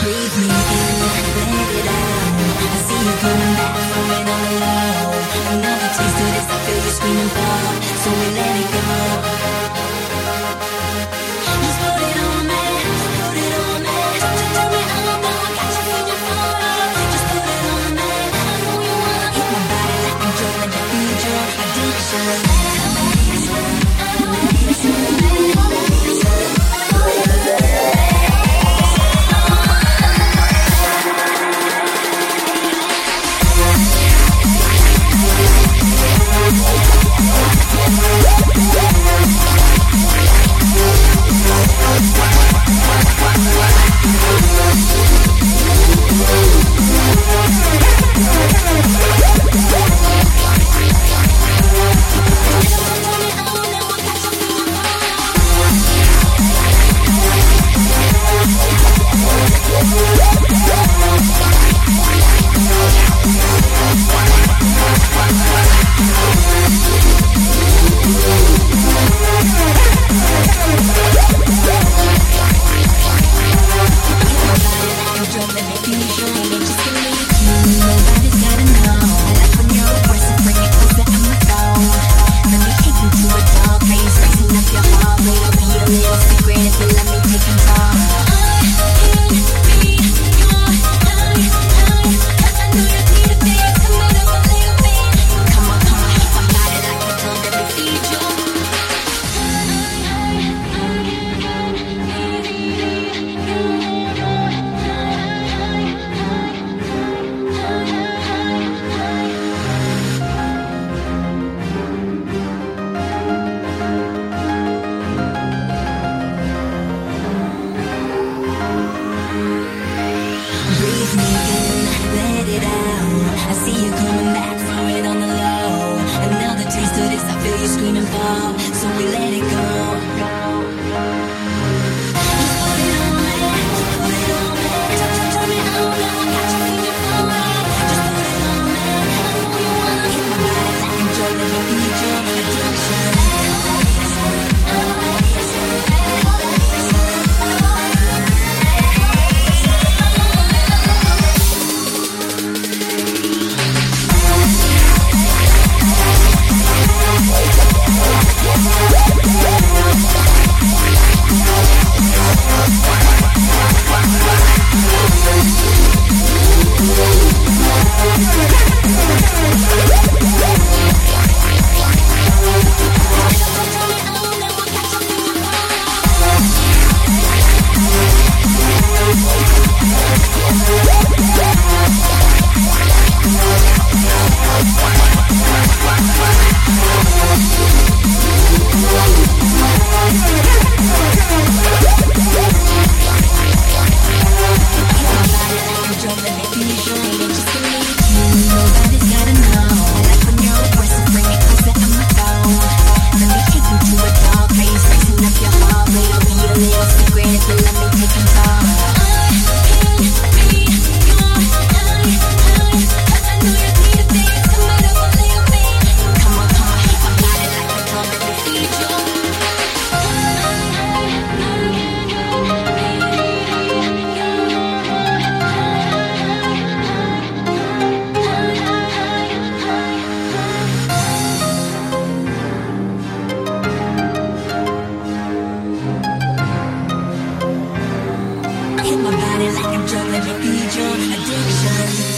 Breathe me in, let it out. See you coming back low. Another taste of this, I feel you screaming for. So we let it go. I see you coming back from it on the low. Another taste of this, I feel you screaming for. So we let Body like a drug, drug, let me be your addiction.